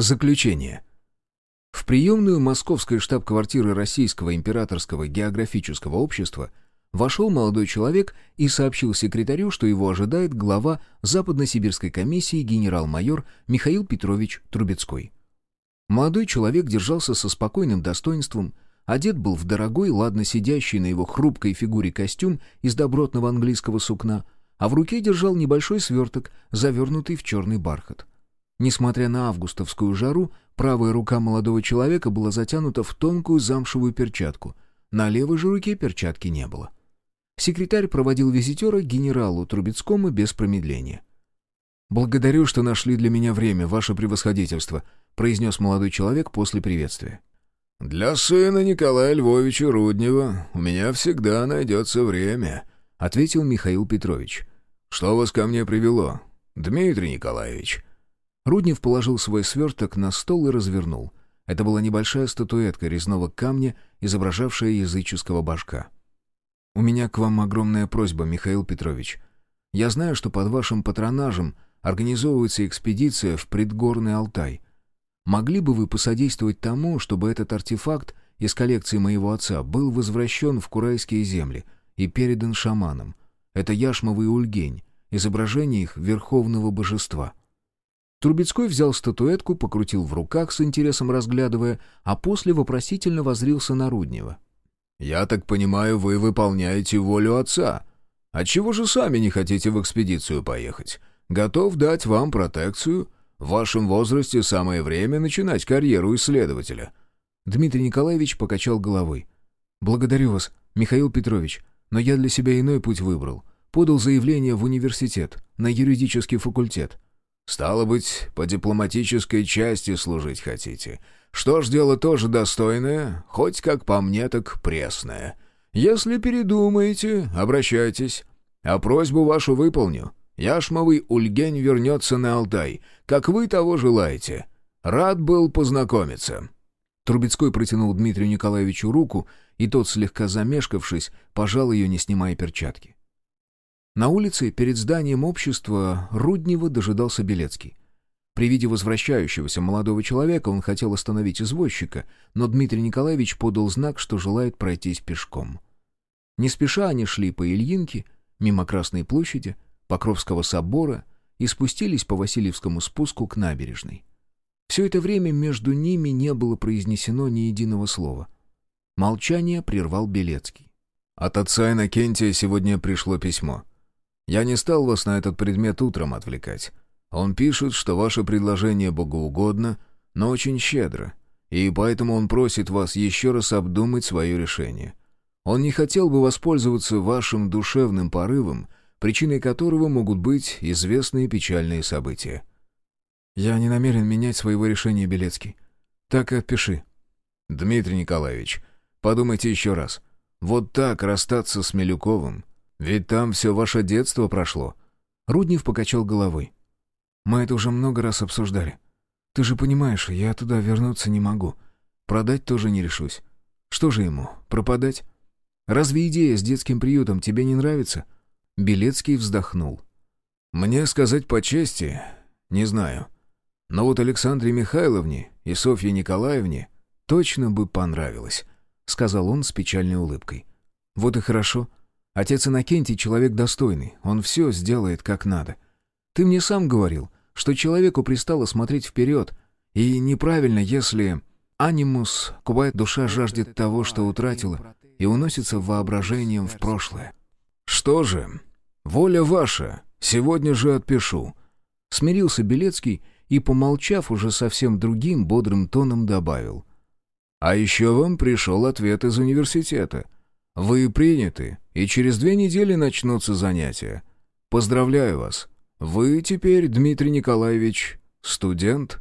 Заключение. В приемную московской штаб-квартиры Российского императорского географического общества вошел молодой человек и сообщил секретарю, что его ожидает глава Западносибирской комиссии генерал-майор Михаил Петрович Трубецкой. Молодой человек держался со спокойным достоинством, одет был в дорогой, ладно сидящий на его хрупкой фигуре костюм из добротного английского сукна, а в руке держал небольшой сверток, завернутый в черный бархат. Несмотря на августовскую жару, правая рука молодого человека была затянута в тонкую замшевую перчатку. На левой же руке перчатки не было. Секретарь проводил визитера генералу Трубецкому без промедления. «Благодарю, что нашли для меня время, ваше превосходительство», произнес молодой человек после приветствия. «Для сына Николая Львовича Руднева у меня всегда найдется время», ответил Михаил Петрович. «Что вас ко мне привело, Дмитрий Николаевич?» Руднев положил свой сверток на стол и развернул. Это была небольшая статуэтка резного камня, изображавшая языческого башка. «У меня к вам огромная просьба, Михаил Петрович. Я знаю, что под вашим патронажем организовывается экспедиция в предгорный Алтай. Могли бы вы посодействовать тому, чтобы этот артефакт из коллекции моего отца был возвращен в Курайские земли и передан шаманам? Это яшмовый ульгень, изображение их верховного божества». Трубецкой взял статуэтку, покрутил в руках, с интересом разглядывая, а после вопросительно возрился на Руднева. «Я так понимаю, вы выполняете волю отца. Отчего же сами не хотите в экспедицию поехать? Готов дать вам протекцию. В вашем возрасте самое время начинать карьеру исследователя». Дмитрий Николаевич покачал головой. «Благодарю вас, Михаил Петрович, но я для себя иной путь выбрал. Подал заявление в университет, на юридический факультет». Стало быть, по дипломатической части служить хотите. Что ж, дело тоже достойное, хоть как по мне, так пресное. Если передумаете, обращайтесь. А просьбу вашу выполню. Яшмовый Ульгень вернется на Алтай, как вы того желаете. Рад был познакомиться». Трубецкой протянул Дмитрию Николаевичу руку, и тот, слегка замешкавшись, пожал ее, не снимая перчатки. На улице перед зданием общества Руднева дожидался Белецкий. При виде возвращающегося молодого человека он хотел остановить извозчика, но Дмитрий Николаевич подал знак, что желает пройтись пешком. Не спеша они шли по Ильинке, мимо Красной площади, Покровского собора и спустились по Васильевскому спуску к набережной. Все это время между ними не было произнесено ни единого слова. Молчание прервал Белецкий. «От отца Иннокентия сегодня пришло письмо. Я не стал вас на этот предмет утром отвлекать. Он пишет, что ваше предложение богоугодно, но очень щедро, и поэтому он просит вас еще раз обдумать свое решение. Он не хотел бы воспользоваться вашим душевным порывом, причиной которого могут быть известные печальные события. «Я не намерен менять своего решения, Белецкий. Так и отпиши». «Дмитрий Николаевич, подумайте еще раз. Вот так расстаться с Милюковым ведь там все ваше детство прошло». Руднев покачал головой. «Мы это уже много раз обсуждали. Ты же понимаешь, я туда вернуться не могу. Продать тоже не решусь. Что же ему, пропадать? Разве идея с детским приютом тебе не нравится?» Белецкий вздохнул. «Мне сказать по чести, не знаю. Но вот Александре Михайловне и Софье Николаевне точно бы понравилось», — сказал он с печальной улыбкой. «Вот и хорошо. Отец Иннокентий человек достойный, он все сделает как надо. Ты мне сам говорил, что человеку пристало смотреть вперед, и неправильно, если анимус, кубает душа жаждет того, что утратила, и уносится воображением в прошлое. «Что же, воля ваша, сегодня же отпишу», — смирился Белецкий и, помолчав уже совсем другим бодрым тоном, добавил. «А еще вам пришел ответ из университета». Вы приняты, и через две недели начнутся занятия. Поздравляю вас. Вы теперь, Дмитрий Николаевич, студент.